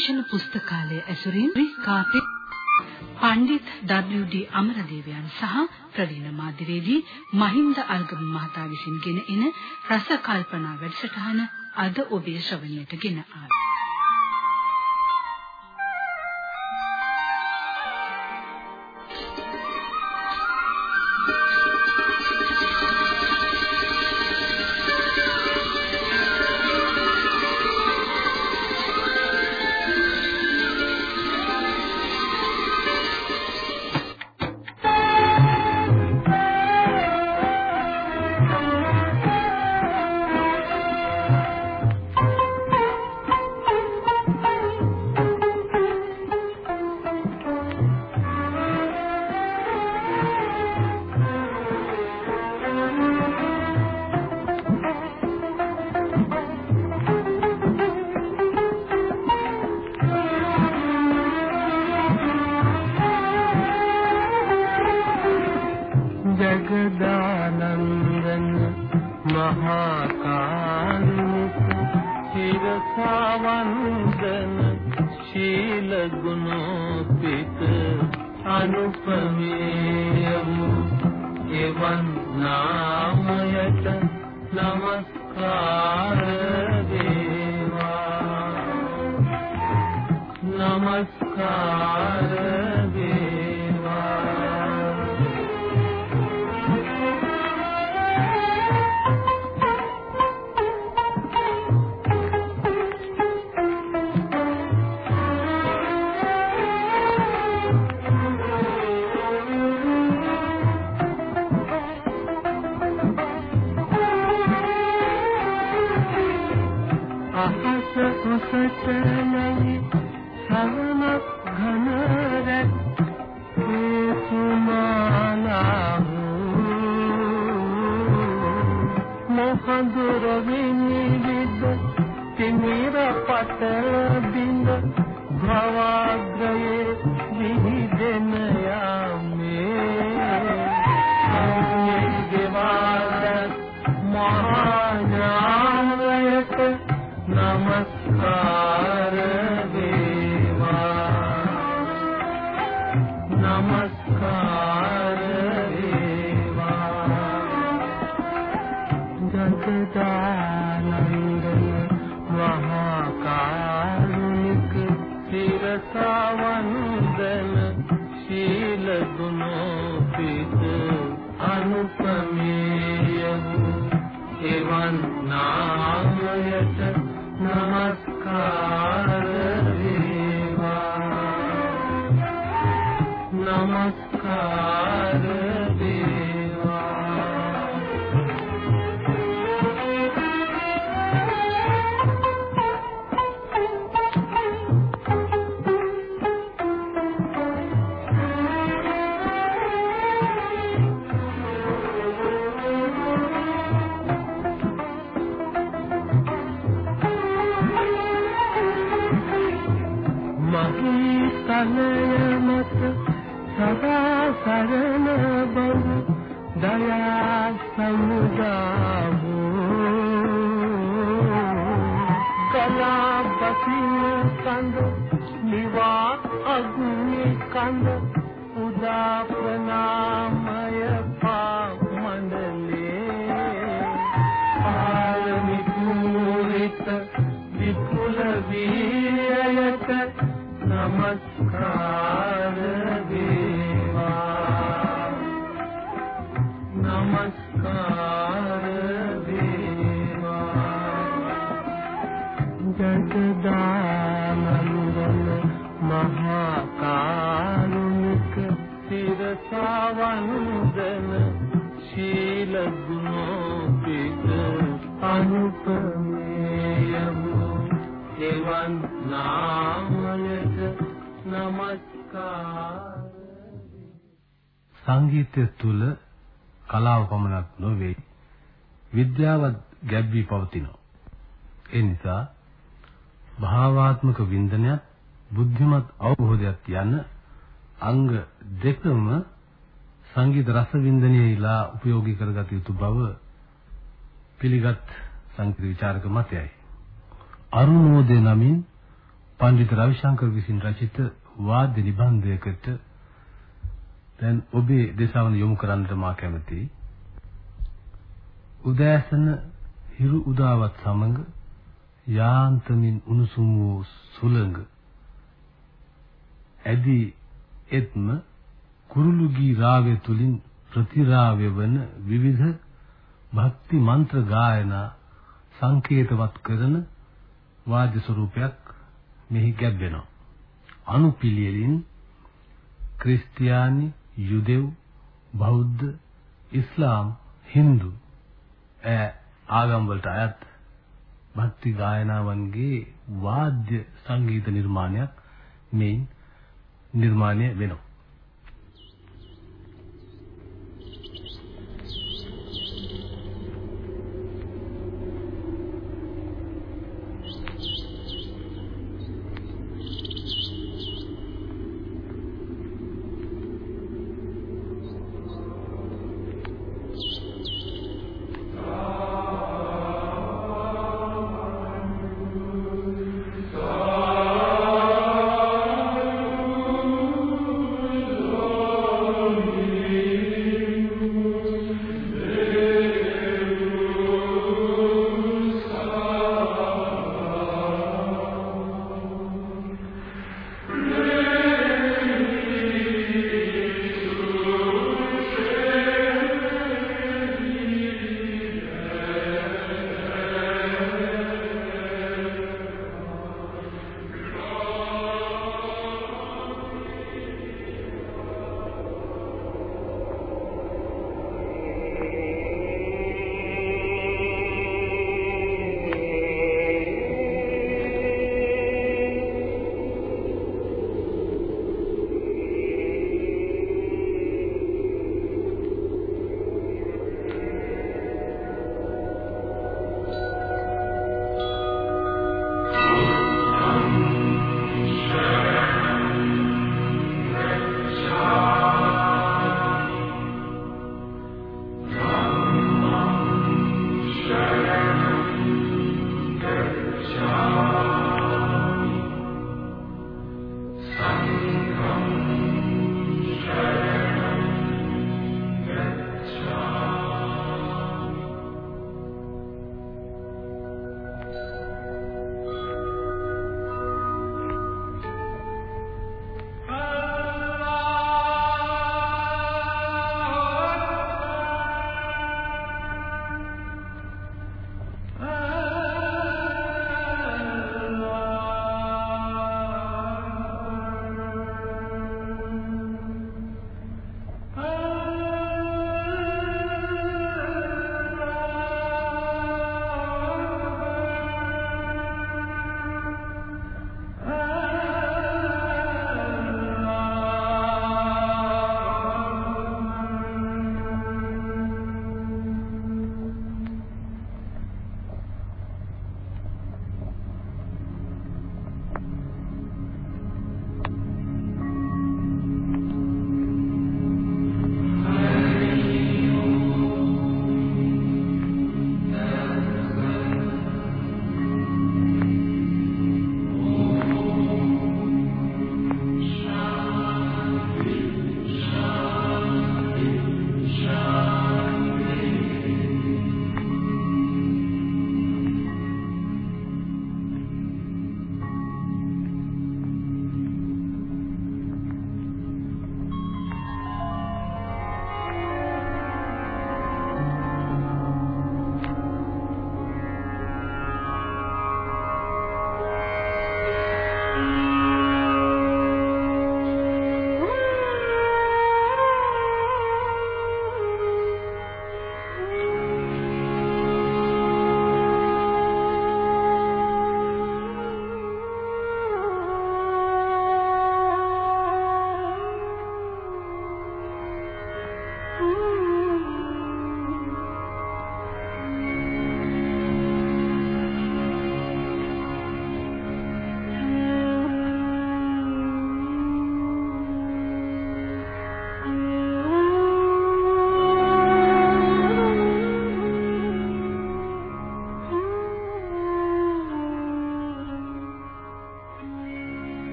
ආරක්ෂණ පුස්තකාලය ඇසුරින් රිකාපේ පණ්ඩිත් W.D. අමරදේවයන් සහ ප්‍රවීණ මාධ්‍යවේදී මහින්ද අල්ගම මහතා විසින් ගෙන එන රස කල්පනා වැඩසටහන අද ඔබේ ශ්‍රවණයට ගෙන ආවා. namaskar. සංගීතය තුල කලාව පමණක් නොවේ විද්‍යාවත් ගැබ් වී පවතිනවා. ඒ නිසා භාවාත්මක වින්දනයත් බුද්ධිමත් අවබෝධයක් යන අංග දෙකම සංගීත රස වින්දනයේලා ප්‍රයෝගී කරගත යුතු බව පිළිගත් සංගීත විචාරක මතයයි. අරුණෝදය නමින් පඬිත් රවිශංකර විසින් රචිත වාද්‍ය නිබන්ධයකට දැන් ඔබේ දේශාවන යොමු කරන්නට මා කැමතියි. උදෑසන හිරු උදාවත් සමග යාන්තමින් උණුසුම් වූ සුළඟ ඇදී එත්ම කුරුළු ගී රාවය තුලින් ප්‍රතිරාවය වන විවිධ භක්ති මන්ත්‍ර ගායනා සංකේතවත් කරන වාද්‍ය ස්වරූපයක් මෙහි ගැබ්වෙනවා. අනුපිළිවෙලින් ක්‍රිස්තියානි, යුදෙව්, බෞද්ධ, ඉස්ලාම්, හින්දු ඈ ආගම් වලට අයත් භක්ති ගායනාවන්ගේ වාද්‍ය සංගීත නිර්මාණයක් මෙයින් නිර්මාණය වෙනවා.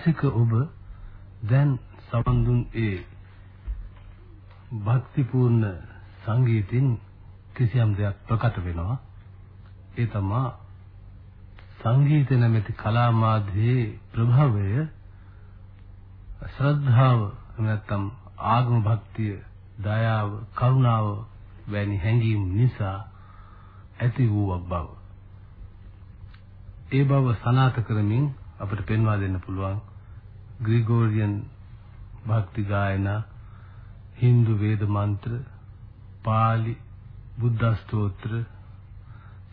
රසික ඔබ දැන් සමන් දුන් ඒ භක්තිපූර්ණ සංගීතින් කිසියම් දෙයක් ප්‍රකට වෙනවා. ඒ තමයි සංගීත නැමැති කලා මාධ්‍යයේ ප්‍රභවය ශ්‍රද්ධාව නැත්නම් ආගම භක්තිය දයාව කරුණාව වැනි හැඟීම් නිසා ඇති වූවක් බව. ඒ බව සනාථ කරමින් අපිට පෙන්වා දෙන්න පුළුවන්. ග්‍රිගෝරියන් භක්ති ගායනා හින්දු වේද මන්ත්‍ර පාලි බුද්ධ ස්තෝත්‍ර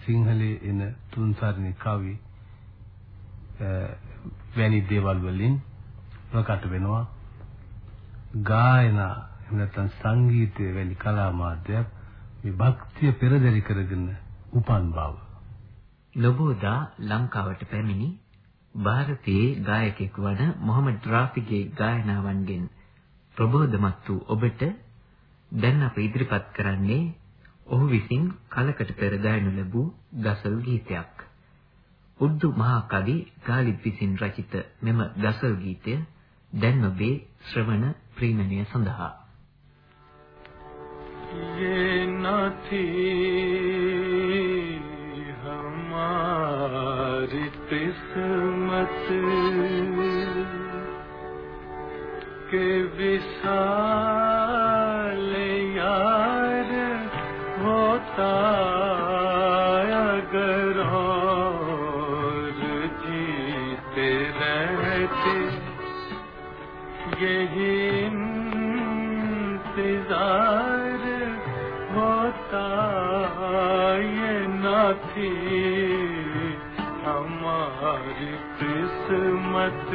සිංහලයේ එන තුන්සරණි කවි වැනි දේවල් වලින් ප්‍රකට වෙනවා. ගායනා එහෙම නැත්නම් සංගීතය වැනි කලා මාධ්‍යයක් මේ භක්තිය පෙරදරි කරගෙන උපන් බව. ලොබෝදා ලංකාවට පැමිණි ಭಾರತೀಯ ගායකයෙකු වන මොහමඩ් රාෆිගේ ගායනාවන්ගෙන් ප්‍රබෝධමත් වූ ඔබට දැන් අප ඉදිරිපත් කරන්නේ ඔහු විසින් කලකට පෙර ගායනු ලැබූ ගසල් ගීතයක්. උර්දු මහා කවි ගාලිබ් විසින් රචිත මෙම ගසල් ගීතය දැන් ඔබේ ශ්‍රවණ ප්‍රීමණය සඳහා. ये न थी हमारी किस्मत के विशाल यार होता यही इंतज़ार होता ये न थी। किस्मत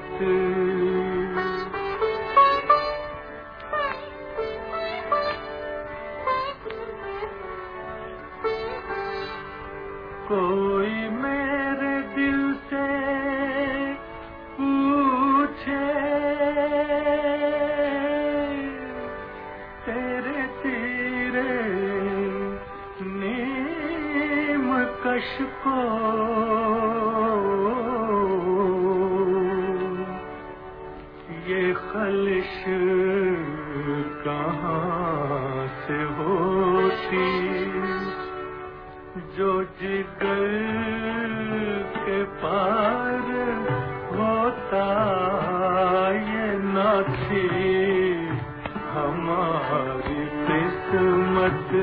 Thank you. பார்த்து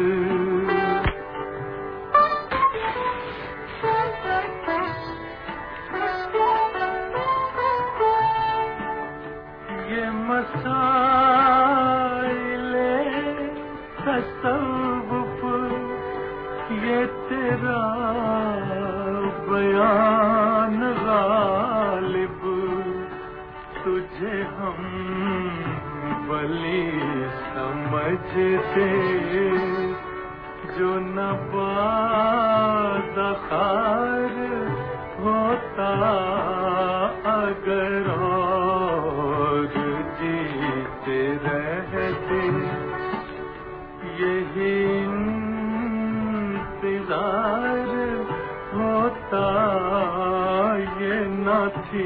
નથી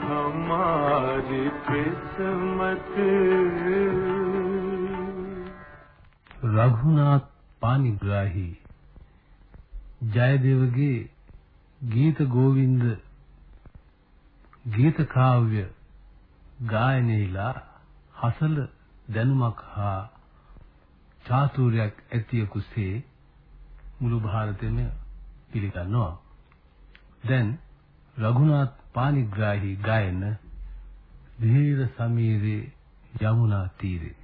हमारी किस्मत रघुनाथ पानिग्राही ජයදේවගේ ගීත ගෝවින්ද ගීත කාව්‍ය ගායනයේලා හසල දැනුමක් හා චාතුර්යක් ඇතියකුසේ මුළු ಭಾರತෙම පිළිගන්නවා. දැන් රඝුනාත් පානිග්‍රාහී ගායන ධීර සමීරේ යමුනා තීරේ.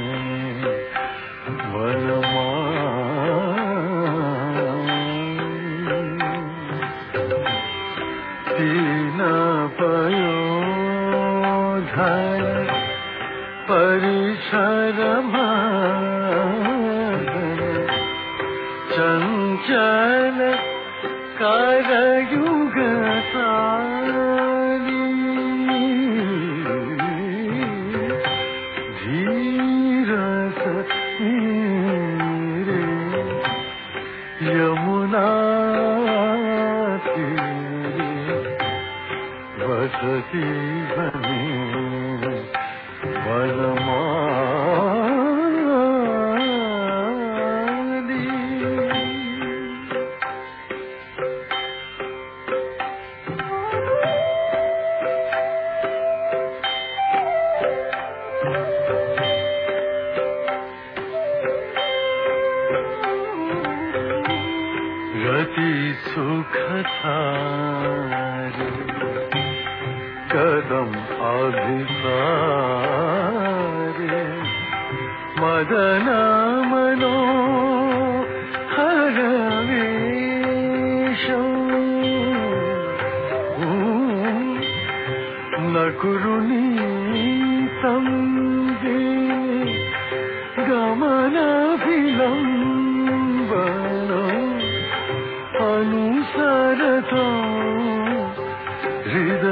Jesus.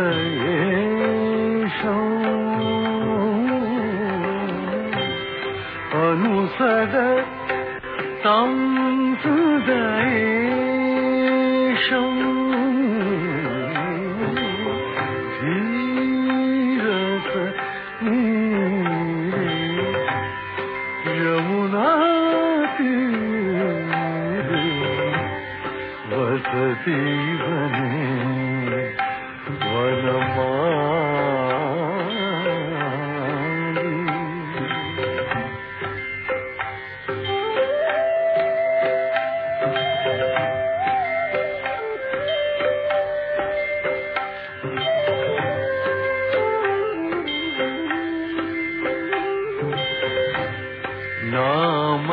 नाम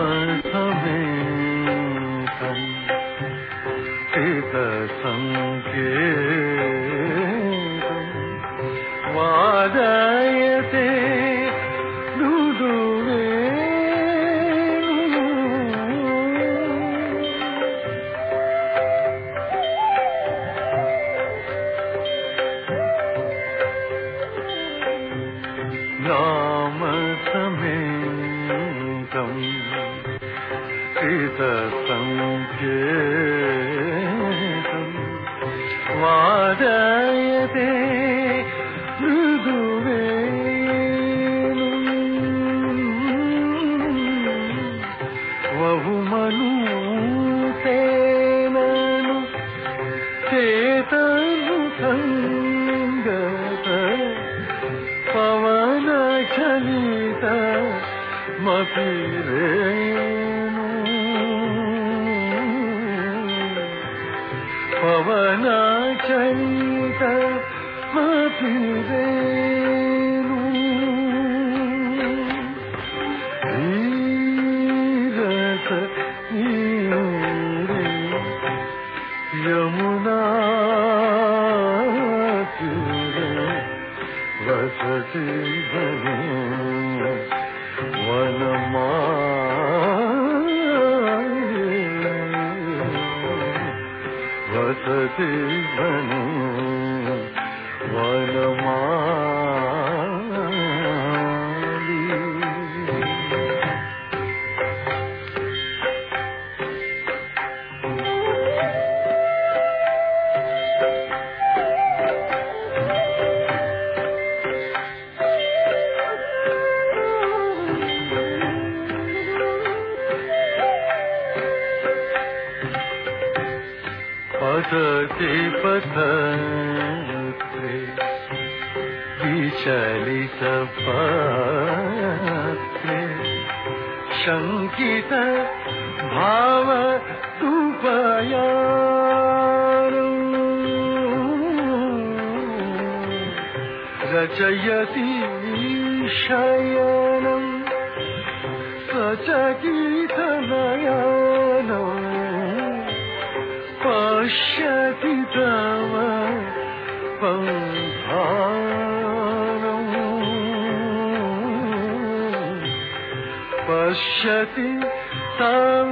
ಸಲು ಸಂಗತ ಪವನ ಚಲಿತ ಮಪಿರೇ पश्यति तव पङ्खानम् पश्यति तव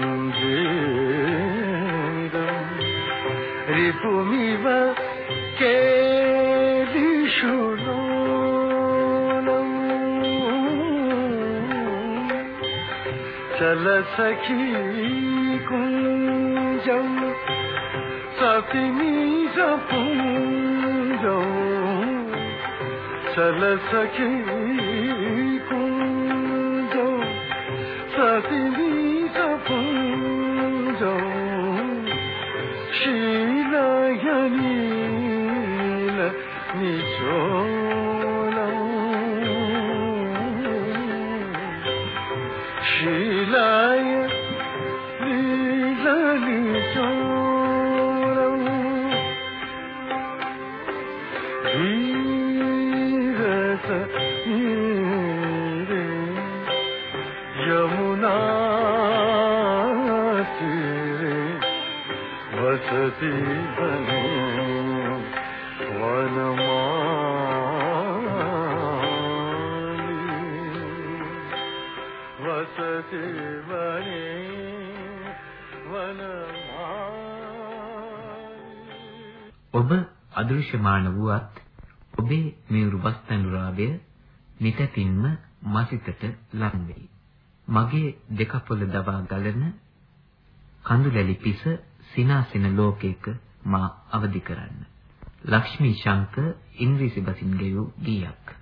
रिपुमिव केदिषु चल सखी कुञ्जम् सपिनी सपुञ्जम् चल सखी शीलाय අදෘශ්‍යමාන වුවත් ඔබේ මේ රුබස්තනුරාවය නිතැතින්ම මසිතට ලං වෙයි. මගේ දෙකපොළ දවා ගලන කඳුලැලි පිස සිනාසින ලෝකයක මා අවදි කරන්න. ලක්ෂ්මී ශංකර් ඉංග්‍රීසි බසින් ගෙවූ ගීයක්.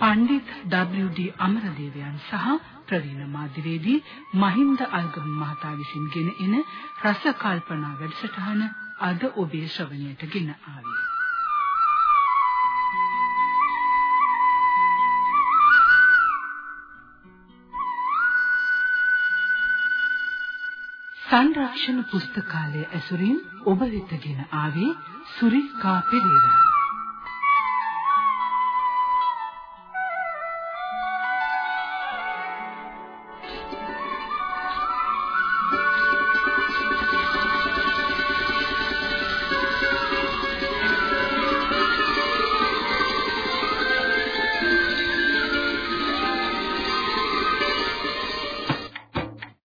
පණ්ඩිත් W.D. අමරදේවයන් සහ ප්‍රවීණ මාධ්‍යවේදී මහින්ද අල්ගම මහතා විසින් ගෙන එන රස කල්පනා වැඩසටහන අද ඔබේ ශ්‍රවණයට ගෙන ආවේ. සංරක්ෂණ පුස්තකාලය ඇසුරින් ඔබ වෙතගෙන ආවේ සුරිකා පෙරේරා